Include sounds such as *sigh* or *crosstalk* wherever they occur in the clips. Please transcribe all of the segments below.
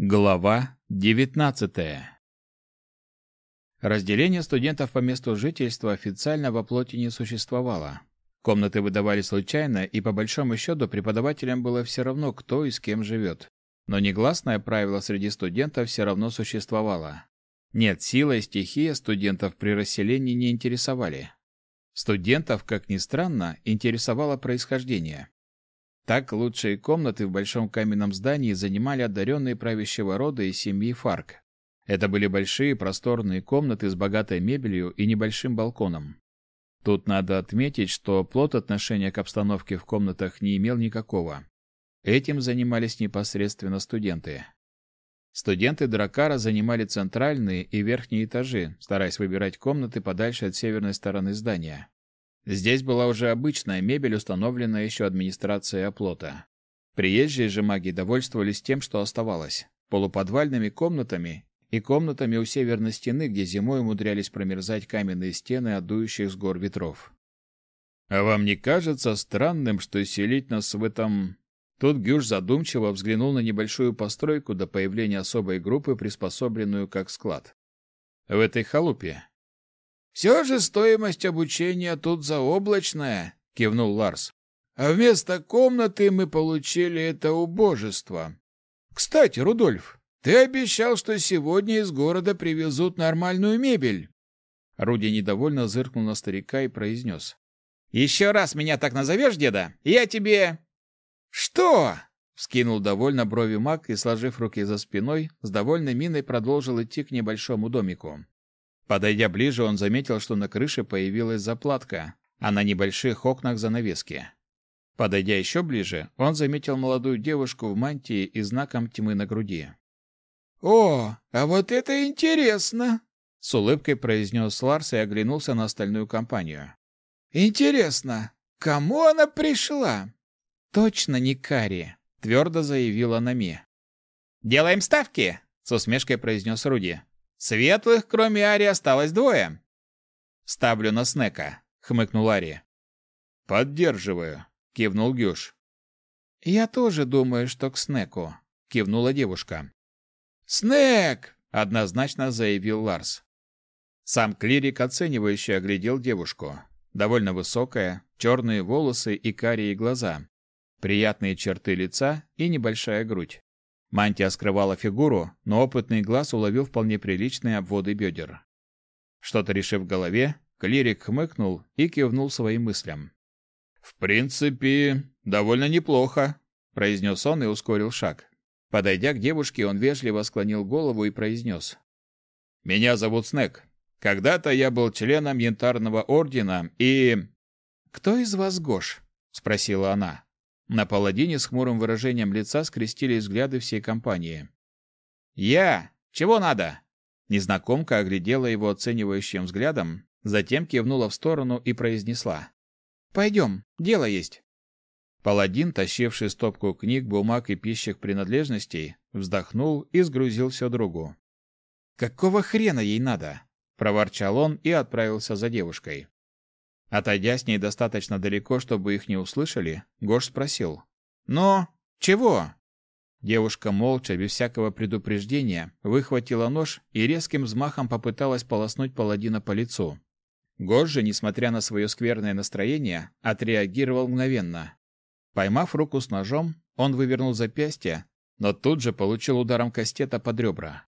Глава 19. Разделение студентов по месту жительства официально во плоти не существовало. Комнаты выдавали случайно, и по большому счету преподавателям было все равно, кто и с кем живет. Но негласное правило среди студентов все равно существовало. Нет, сила и стихия студентов при расселении не интересовали. Студентов, как ни странно, интересовало происхождение. Так лучшие комнаты в большом каменном здании занимали одаренные правящего рода и семьи Фарк. Это были большие просторные комнаты с богатой мебелью и небольшим балконом. Тут надо отметить, что плод отношения к обстановке в комнатах не имел никакого. Этим занимались непосредственно студенты. Студенты Дракара занимали центральные и верхние этажи, стараясь выбирать комнаты подальше от северной стороны здания. Здесь была уже обычная мебель, установленная еще администрацией оплота. Приезжие же маги довольствовались тем, что оставалось полуподвальными комнатами и комнатами у северной стены, где зимой умудрялись промерзать каменные стены от дующих с гор ветров. А вам не кажется странным, что селить нас в этом Тут Гюш задумчиво взглянул на небольшую постройку до появления особой группы, приспособленную как склад. В этой халупе все же стоимость обучения тут заоблачная, кивнул Ларс. А вместо комнаты мы получили это убожество. Кстати, Рудольф, ты обещал, что сегодня из города привезут нормальную мебель. Руди недовольно зыркнул на старика и произнес. «Еще раз меня так назовешь, деда, я тебе...» «Что?» — вскинул довольно брови маг и, сложив руки за спиной, с довольной миной продолжил идти к небольшому домику. Подойдя ближе, он заметил, что на крыше появилась заплатка, а на небольших окнах занавески. Подойдя еще ближе, он заметил молодую девушку в мантии и знаком тьмы на груди. «О, а вот это интересно!» — с улыбкой произнес Ларс и оглянулся на остальную компанию. «Интересно, кому она пришла?» «Точно не Кари», — твердо заявила Нами. «Делаем ставки!» — с усмешкой произнес Руди. Светлых, кроме Ари, осталось двое. Ставлю на Снека, хмыкнул Ари. Поддерживаю, кивнул Гюш. Я тоже думаю, что к Снеку, кивнула девушка. Снек, однозначно заявил Ларс. Сам клирик оценивающе оглядел девушку. Довольно высокая, черные волосы и карие глаза, приятные черты лица и небольшая грудь. Мантия скрывала фигуру, но опытный глаз уловил вполне приличные обводы бедер. Что-то решив в голове, клирик хмыкнул и кивнул своим мыслям. «В принципе, довольно неплохо», — произнес он и ускорил шаг. Подойдя к девушке, он вежливо склонил голову и произнес. «Меня зовут Снег. Когда-то я был членом Янтарного Ордена и...» «Кто из вас Гош?» — спросила она. На паладине с хмурым выражением лица скрестились взгляды всей компании. «Я! Чего надо?» Незнакомка оглядела его оценивающим взглядом, затем кивнула в сторону и произнесла. «Пойдем, дело есть». Паладин, тащивший стопку книг, бумаг и пищих принадлежностей, вздохнул и сгрузил все другу. «Какого хрена ей надо?» — проворчал он и отправился за девушкой. Отойдя с ней достаточно далеко, чтобы их не услышали, Гош спросил. «Но? Чего?» Девушка молча, без всякого предупреждения, выхватила нож и резким взмахом попыталась полоснуть паладина по лицу. Гош же, несмотря на свое скверное настроение, отреагировал мгновенно. Поймав руку с ножом, он вывернул запястье, но тут же получил ударом кастета под ребра.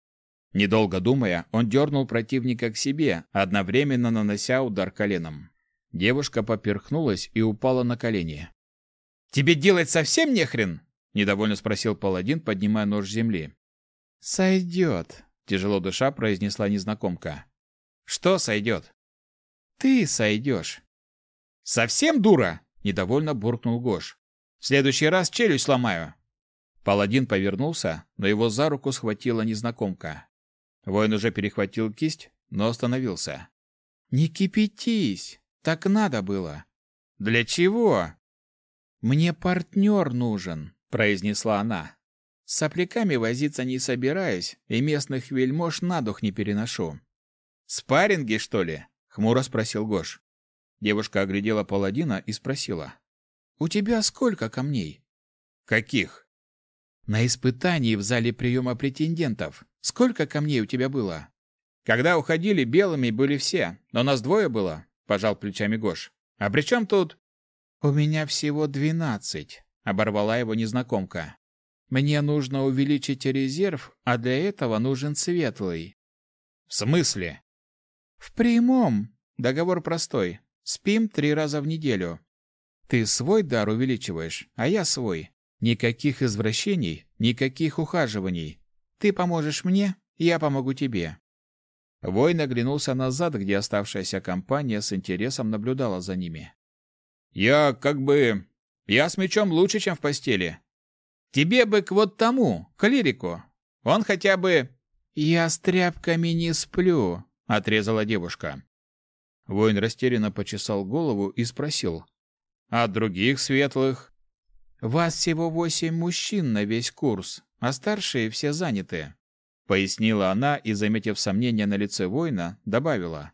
Недолго думая, он дернул противника к себе, одновременно нанося удар коленом. Девушка поперхнулась и упала на колени. «Тебе делать совсем нехрен?» — недовольно спросил паладин, поднимая нож с земли. «Сойдет», — тяжело дыша произнесла незнакомка. «Что сойдет?» «Ты сойдешь». «Совсем дура?» — недовольно буркнул Гош. «В следующий раз челюсть сломаю». Паладин повернулся, но его за руку схватила незнакомка. Воин уже перехватил кисть, но остановился. «Не кипятись!» Так надо было. Для чего? Мне партнер нужен, произнесла она. С сопляками возиться не собираюсь, и местных вельмож на дух не переношу. Спарринги, что ли? хмуро спросил Гош. Девушка оглядела паладина и спросила: "У тебя сколько камней?" "Каких?" На испытании в зале приема претендентов. Сколько камней у тебя было? Когда уходили, белыми были все, но нас двое было, пожал плечами Гош. А при чем тут? У меня всего двенадцать, оборвала его незнакомка. Мне нужно увеличить резерв, а для этого нужен светлый. В смысле? В прямом. Договор простой. Спим три раза в неделю. Ты свой дар увеличиваешь, а я свой. Никаких извращений, никаких ухаживаний. Ты поможешь мне, я помогу тебе. Воин оглянулся назад, где оставшаяся компания с интересом наблюдала за ними. «Я как бы... Я с мечом лучше, чем в постели. Тебе бы к вот тому, к лирику. Он хотя бы...» «Я с тряпками не сплю», — отрезала девушка. Воин растерянно почесал голову и спросил. «А других светлых?» «Вас всего восемь мужчин на весь курс, а старшие все заняты пояснила она и, заметив сомнение на лице воина, добавила: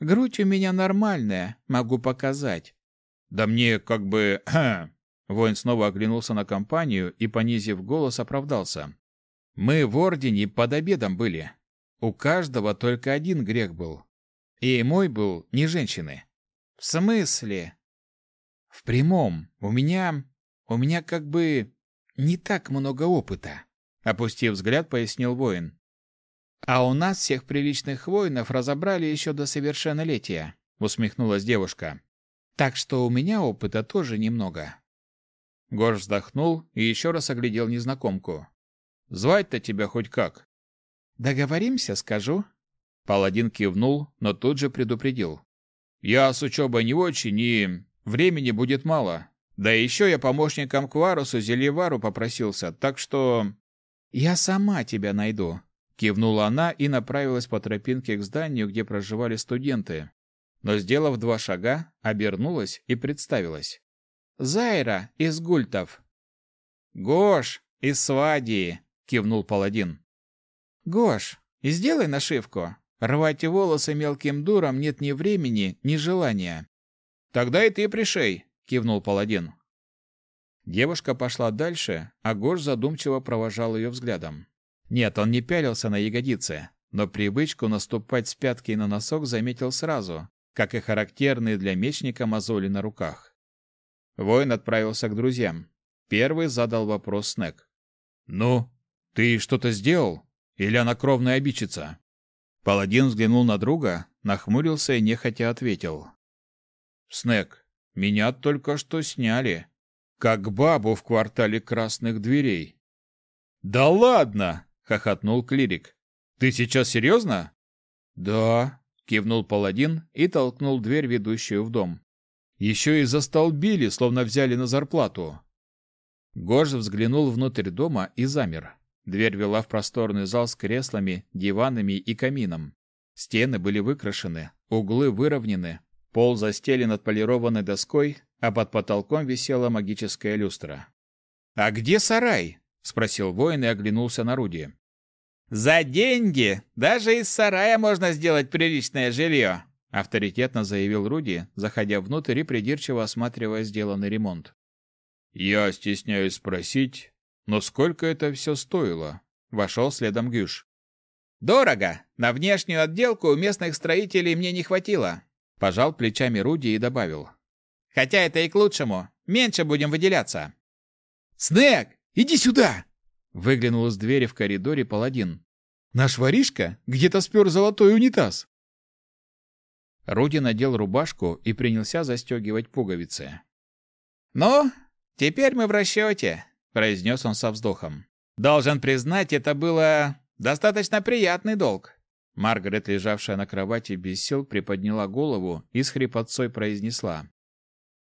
"Грудь у меня нормальная, могу показать". "Да мне как бы *clears throat* Воин снова оглянулся на компанию и, понизив голос, оправдался. Мы в ордене под обедом были. У каждого только один грех был. И мой был не женщины. В смысле? В прямом. У меня у меня как бы не так много опыта. Опустив взгляд, пояснил воин. А у нас всех приличных воинов разобрали еще до совершеннолетия, усмехнулась девушка. Так что у меня опыта тоже немного. Гош вздохнул и еще раз оглядел незнакомку. Звать-то тебя хоть как? Договоримся, скажу. Паладин кивнул, но тут же предупредил. Я с учебой не очень, и времени будет мало. Да еще я помощником Кварусу Зельевару попросился, так что «Я сама тебя найду», — кивнула она и направилась по тропинке к зданию, где проживали студенты. Но, сделав два шага, обернулась и представилась. «Зайра из Гультов». «Гош из Свадии», — кивнул паладин. «Гош, и сделай нашивку. Рвать волосы мелким дуром нет ни времени, ни желания». «Тогда и ты пришей», — кивнул паладин. Девушка пошла дальше, а Гош задумчиво провожал ее взглядом. Нет, он не пялился на ягодицы, но привычку наступать с пятки на носок заметил сразу, как и характерные для мечника мозоли на руках. Воин отправился к друзьям. Первый задал вопрос Снег. «Ну, ты что-то сделал? Или она кровная обидчица?» Паладин взглянул на друга, нахмурился и нехотя ответил. «Снег, меня только что сняли как бабу в квартале красных дверей. Да ладно, хохотнул клирик. Ты сейчас серьезно?» Да, кивнул паладин и толкнул дверь, ведущую в дом. Еще и застолбили, словно взяли на зарплату. Гош взглянул внутрь дома и замер. Дверь вела в просторный зал с креслами, диванами и камином. Стены были выкрашены, углы выровнены, пол застелен отполированной доской, а под потолком висела магическая люстра. «А где сарай?» — спросил воин и оглянулся на Руди. «За деньги! Даже из сарая можно сделать приличное жилье!» — авторитетно заявил Руди, заходя внутрь и придирчиво осматривая сделанный ремонт. «Я стесняюсь спросить, но сколько это все стоило?» — вошел следом Гюш. «Дорого! На внешнюю отделку у местных строителей мне не хватило!» Пожал плечами Руди и добавил. Хотя это и к лучшему. Меньше будем выделяться. Снег, иди сюда! Выглянул из двери в коридоре паладин. Наш воришка где-то спер золотой унитаз. Руди надел рубашку и принялся застегивать пуговицы. «Ну, теперь мы в расчете», — произнес он со вздохом. «Должен признать, это было достаточно приятный долг». Маргарет, лежавшая на кровати без сил, приподняла голову и с хрипотцой произнесла.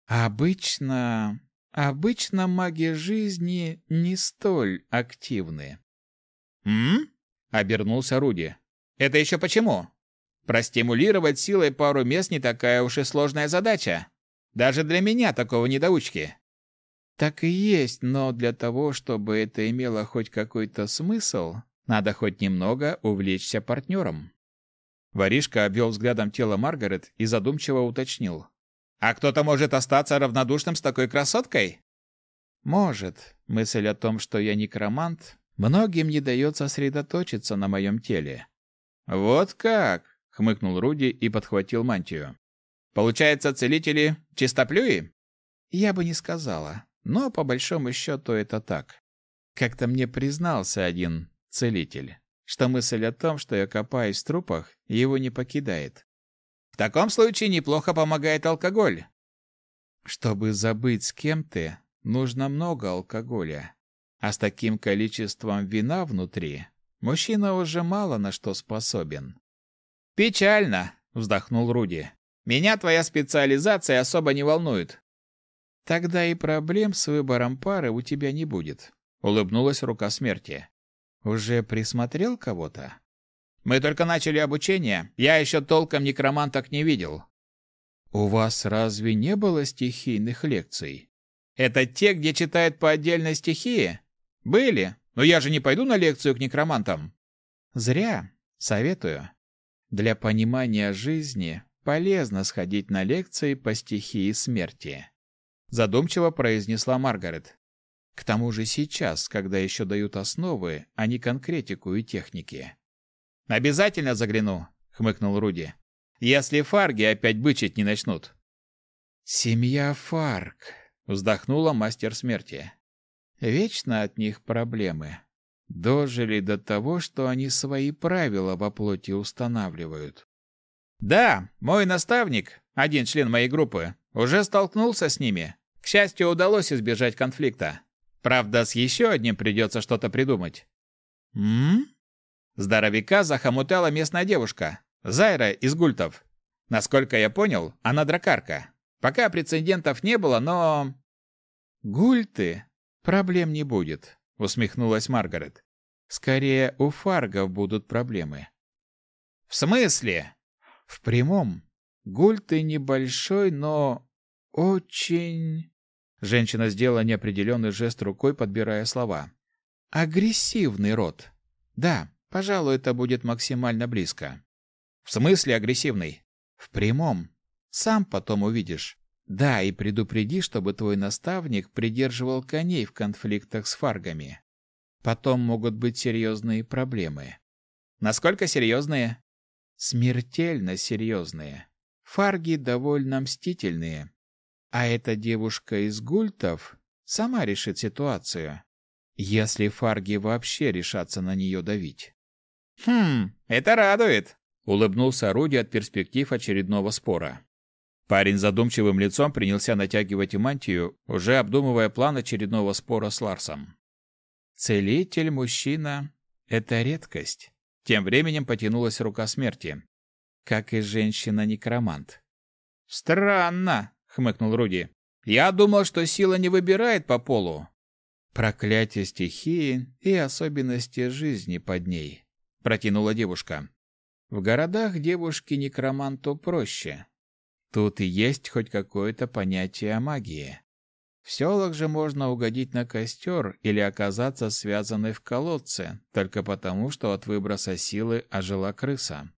Обычно... Обычно маги жизни не столь активны. «М?» — обернулся Руди. «Это еще почему? Простимулировать силой пару мест не такая уж и сложная задача. Даже для меня такого недоучки». «Так и есть, но для того, чтобы это имело хоть какой-то смысл, надо хоть немного увлечься партнером». Воришка обвел взглядом тело Маргарет и задумчиво уточнил. А кто-то может остаться равнодушным с такой красоткой? Может, мысль о том, что я некромант, многим не дает сосредоточиться на моем теле. Вот как, хмыкнул Руди и подхватил мантию. Получается, целители чистоплюи? Я бы не сказала, но по большому счету это так. Как-то мне признался один целитель, что мысль о том, что я копаюсь в трупах, его не покидает. В таком случае неплохо помогает алкоголь. Чтобы забыть, с кем ты, нужно много алкоголя. А с таким количеством вина внутри мужчина уже мало на что способен. Печально, вздохнул Руди. Меня твоя специализация особо не волнует. Тогда и проблем с выбором пары у тебя не будет, улыбнулась рука смерти. Уже присмотрел кого-то? Мы только начали обучение. Я еще толком некроманток не видел. У вас разве не было стихийных лекций? Это те, где читают по отдельной стихии? Были, но я же не пойду на лекцию к некромантам. Зря. Советую. Для понимания жизни полезно сходить на лекции по стихии смерти. Задумчиво произнесла Маргарет. К тому же сейчас, когда еще дают основы, а не конкретику и техники. Обязательно загляну, хмыкнул Руди. Если фарги опять бычить не начнут. Семья Фарг, вздохнула мастер смерти. Вечно от них проблемы. Дожили до того, что они свои правила во плоти устанавливают. Да, мой наставник, один член моей группы, уже столкнулся с ними. К счастью, удалось избежать конфликта. Правда, с еще одним придется что-то придумать. М? Здоровяка захомутала местная девушка, Зайра из Гультов. Насколько я понял, она дракарка. Пока прецедентов не было, но... Гульты? Проблем не будет, усмехнулась Маргарет. Скорее, у фаргов будут проблемы. В смысле? В прямом. Гульты небольшой, но очень... Женщина сделала неопределенный жест рукой, подбирая слова. Агрессивный род. Да, Пожалуй, это будет максимально близко. В смысле агрессивный? В прямом. Сам потом увидишь. Да, и предупреди, чтобы твой наставник придерживал коней в конфликтах с фаргами. Потом могут быть серьезные проблемы. Насколько серьезные? Смертельно серьезные. Фарги довольно мстительные. А эта девушка из гультов сама решит ситуацию. Если фарги вообще решатся на нее давить. Хм, это радует, улыбнулся Руди от перспектив очередного спора. Парень задумчивым лицом принялся натягивать мантию, уже обдумывая план очередного спора с Ларсом. Целитель мужчина это редкость. Тем временем потянулась рука смерти, как и женщина-некромант. Странно, хмыкнул Руди. Я думал, что сила не выбирает по полу. Проклятие стихии и особенности жизни под ней протянула девушка. В городах девушке-некроманту проще. Тут и есть хоть какое-то понятие о магии. В селах же можно угодить на костер или оказаться связанной в колодце, только потому, что от выброса силы ожила крыса.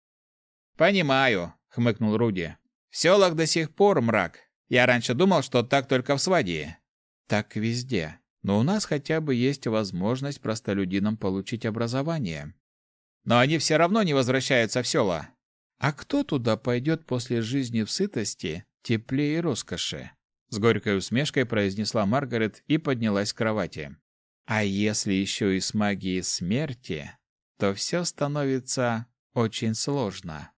«Понимаю», — хмыкнул Руди. «В селах до сих пор мрак. Я раньше думал, что так только в Свадии». «Так везде. Но у нас хотя бы есть возможность простолюдинам получить образование. Но они все равно не возвращаются в села. А кто туда пойдет после жизни в сытости, тепле и роскоши? С горькой усмешкой произнесла Маргарет и поднялась с кровати. А если еще и с магией смерти, то все становится очень сложно.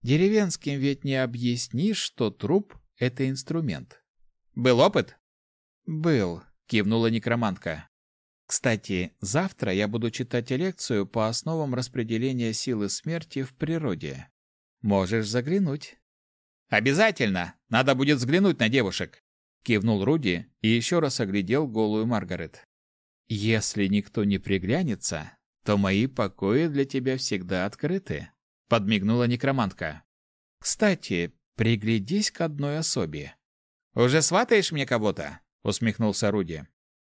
Деревенским ведь не объяснишь, что труп — это инструмент. Был опыт? Был, кивнула некромантка. Кстати, завтра я буду читать лекцию по основам распределения силы смерти в природе. Можешь заглянуть. Обязательно. Надо будет взглянуть на девушек, кивнул Руди и еще раз оглядел голую Маргарет. Если никто не приглянется, то мои покои для тебя всегда открыты, подмигнула некромантка. Кстати, приглядись к одной особе. Уже сватаешь мне кого-то? усмехнулся Руди.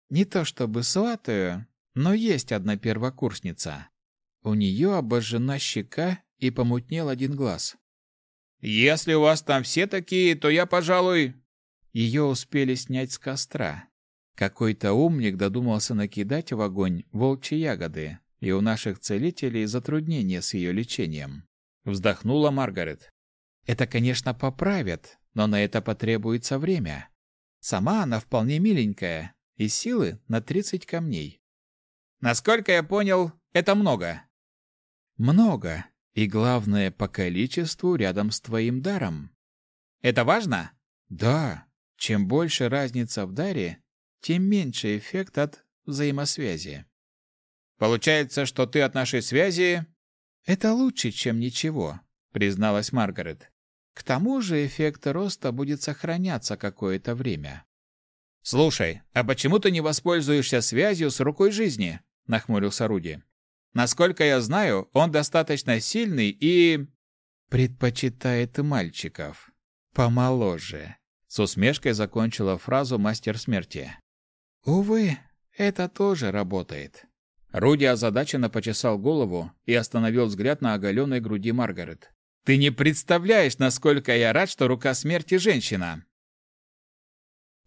Не то чтобы сватаю, но есть одна первокурсница. У нее обожжена щека и помутнел один глаз. Если у вас там все такие, то я, пожалуй, ее успели снять с костра. Какой-то умник додумался накидать в огонь волчьи ягоды, и у наших целителей затруднения с ее лечением. Вздохнула Маргарет. Это, конечно, поправят, но на это потребуется время. Сама она вполне миленькая, и силы на 30 камней. Насколько я понял, это много. Много, и главное, по количеству рядом с твоим даром. Это важно? Да. Чем больше разница в даре, тем меньше эффект от взаимосвязи. Получается, что ты от нашей связи... Это лучше, чем ничего, призналась Маргарет. К тому же эффект роста будет сохраняться какое-то время. Слушай, а почему ты не воспользуешься связью с рукой жизни? нахмурился Руди. Насколько я знаю, он достаточно сильный и предпочитает мальчиков помоложе. С усмешкой закончила фразу мастер смерти. Увы, это тоже работает. Руди озадаченно почесал голову и остановил взгляд на оголенной груди Маргарет. «Ты не представляешь, насколько я рад, что рука смерти женщина!»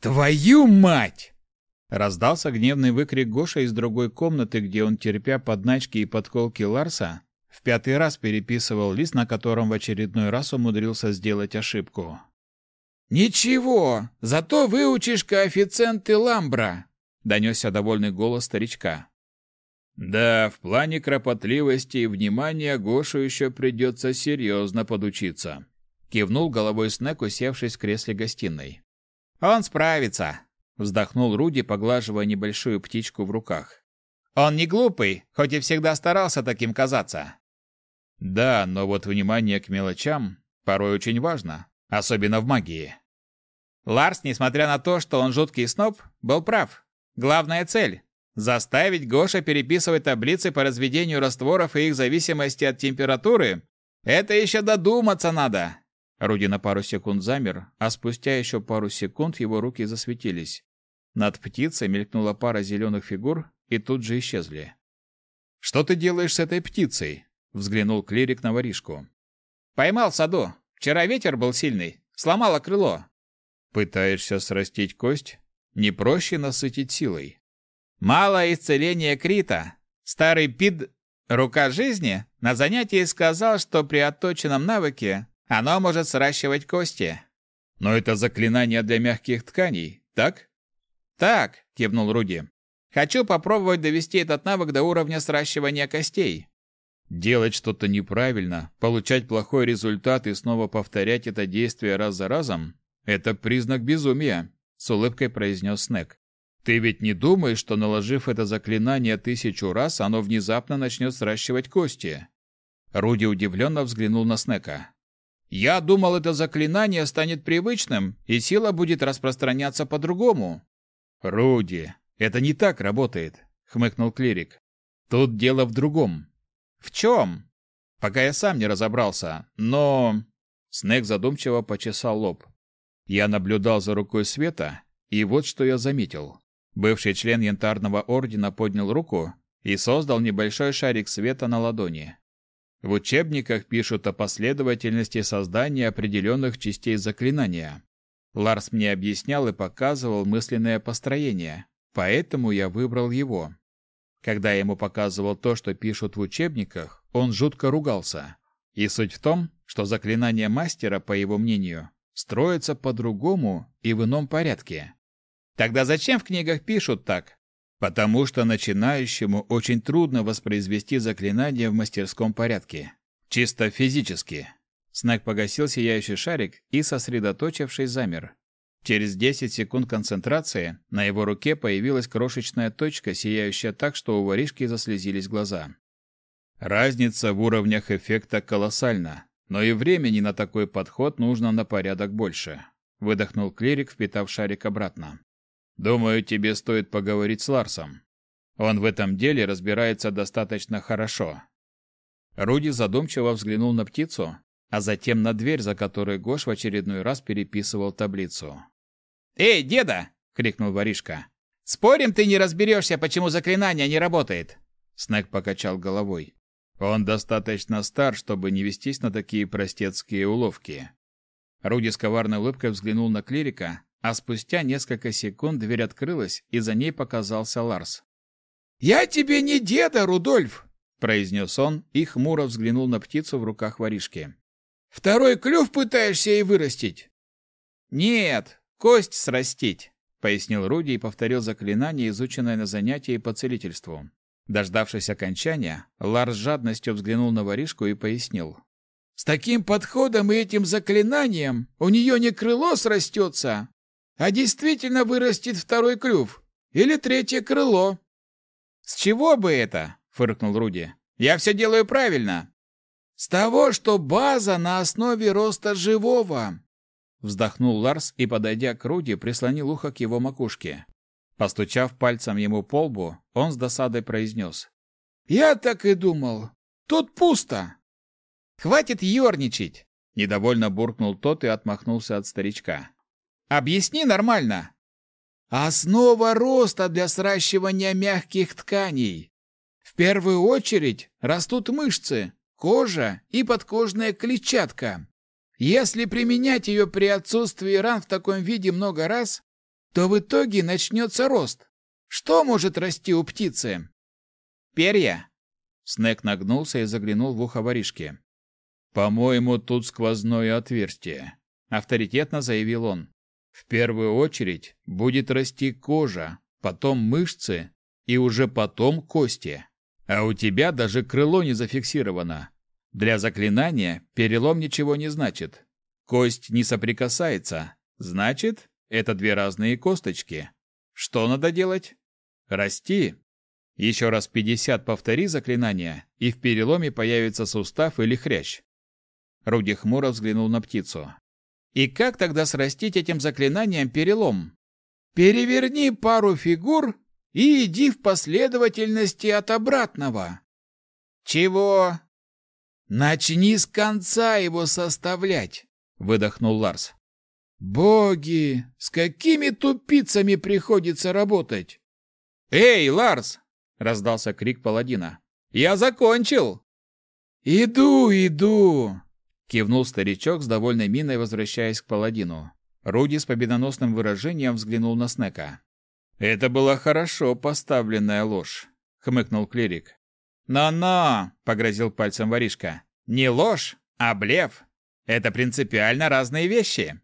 «Твою мать!» Раздался гневный выкрик Гоша из другой комнаты, где он, терпя подначки и подколки Ларса, в пятый раз переписывал лист, на котором в очередной раз умудрился сделать ошибку. «Ничего, зато выучишь коэффициенты Ламбра», — донесся довольный голос старичка. Да, в плане кропотливости и внимания Гошу еще придется серьезно подучиться. Кивнул головой Снег, усевшись в кресле гостиной. Он справится, вздохнул Руди, поглаживая небольшую птичку в руках. Он не глупый, хоть и всегда старался таким казаться. Да, но вот внимание к мелочам порой очень важно, особенно в магии. Ларс, несмотря на то, что он жуткий сноб, был прав. Главная цель Заставить Гоша переписывать таблицы по разведению растворов и их зависимости от температуры – это еще додуматься надо. Руди на пару секунд замер, а спустя еще пару секунд его руки засветились. Над птицей мелькнула пара зеленых фигур и тут же исчезли. «Что ты делаешь с этой птицей?» – взглянул клирик на воришку. «Поймал в саду. Вчера ветер был сильный. Сломало крыло». «Пытаешься срастить кость? Не проще насытить силой?» Мало исцеления Крита. Старый пид «Рука жизни» на занятии сказал, что при отточенном навыке оно может сращивать кости. Но это заклинание для мягких тканей, так? Так, кивнул Руди. Хочу попробовать довести этот навык до уровня сращивания костей. Делать что-то неправильно, получать плохой результат и снова повторять это действие раз за разом – это признак безумия, с улыбкой произнес Снег. Ты ведь не думаешь, что наложив это заклинание тысячу раз, оно внезапно начнет сращивать кости? Руди удивленно взглянул на Снека. Я думал, это заклинание станет привычным, и сила будет распространяться по-другому. Руди, это не так работает, хмыкнул клирик. Тут дело в другом. В чем? Пока я сам не разобрался, но Снег задумчиво почесал лоб. Я наблюдал за рукой света, и вот что я заметил. Бывший член Янтарного ордена поднял руку и создал небольшой шарик света на ладони. В учебниках пишут о последовательности создания определенных частей заклинания. Ларс мне объяснял и показывал мысленное построение, поэтому я выбрал его. Когда я ему показывал то, что пишут в учебниках, он жутко ругался. И суть в том, что заклинание мастера, по его мнению, строится по-другому и в ином порядке. Тогда зачем в книгах пишут так? Потому что начинающему очень трудно воспроизвести заклинание в мастерском порядке. Чисто физически. Снег погасил сияющий шарик и, сосредоточившись, замер. Через 10 секунд концентрации на его руке появилась крошечная точка, сияющая так, что у воришки заслезились глаза. Разница в уровнях эффекта колоссальна, но и времени на такой подход нужно на порядок больше. Выдохнул клирик, впитав шарик обратно. Думаю, тебе стоит поговорить с Ларсом. Он в этом деле разбирается достаточно хорошо. Руди задумчиво взглянул на птицу, а затем на дверь, за которой Гош в очередной раз переписывал таблицу. «Эй, деда!» — крикнул воришка. «Спорим, ты не разберешься, почему заклинание не работает?» Снег покачал головой. «Он достаточно стар, чтобы не вестись на такие простецкие уловки». Руди с коварной улыбкой взглянул на клирика, а спустя несколько секунд дверь открылась, и за ней показался Ларс. «Я тебе не деда, Рудольф!» — произнес он и хмуро взглянул на птицу в руках воришки. «Второй клюв пытаешься ей вырастить?» «Нет, кость срастить», — пояснил Руди и повторил заклинание, изученное на занятии по целительству. Дождавшись окончания, Ларс жадностью взглянул на воришку и пояснил. «С таким подходом и этим заклинанием у нее не крыло срастется, а действительно вырастет второй клюв или третье крыло. С чего бы это? фыркнул Руди. Я все делаю правильно. С того, что база на основе роста живого. Вздохнул Ларс и, подойдя к Руди, прислонил ухо к его макушке. Постучав пальцем ему по лбу, он с досадой произнес. «Я так и думал. Тут пусто». «Хватит ерничать!» Недовольно буркнул тот и отмахнулся от старичка. «Объясни нормально!» Основа роста для сращивания мягких тканей. В первую очередь растут мышцы, кожа и подкожная клетчатка. Если применять ее при отсутствии ран в таком виде много раз, то в итоге начнется рост. Что может расти у птицы? Перья. Снег нагнулся и заглянул в ухо воришки. По-моему, тут сквозное отверстие, авторитетно заявил он. В первую очередь будет расти кожа, потом мышцы и уже потом кости. А у тебя даже крыло не зафиксировано. Для заклинания перелом ничего не значит. Кость не соприкасается. Значит, это две разные косточки. Что надо делать? Расти. Еще раз 50 повтори заклинание, и в переломе появится сустав или хрящ. Руди хмуро взглянул на птицу. И как тогда срастить этим заклинанием перелом? Переверни пару фигур и иди в последовательности от обратного. Чего? Начни с конца его составлять, выдохнул Ларс. Боги, с какими тупицами приходится работать? Эй, Ларс, раздался крик паладина. Я закончил. Иду, иду, Кивнул старичок с довольной миной, возвращаясь к паладину. Руди с победоносным выражением взглянул на Снека. «Это была хорошо поставленная ложь», — хмыкнул клирик. «Но-но!» — погрозил пальцем воришка. «Не ложь, а блеф. Это принципиально разные вещи».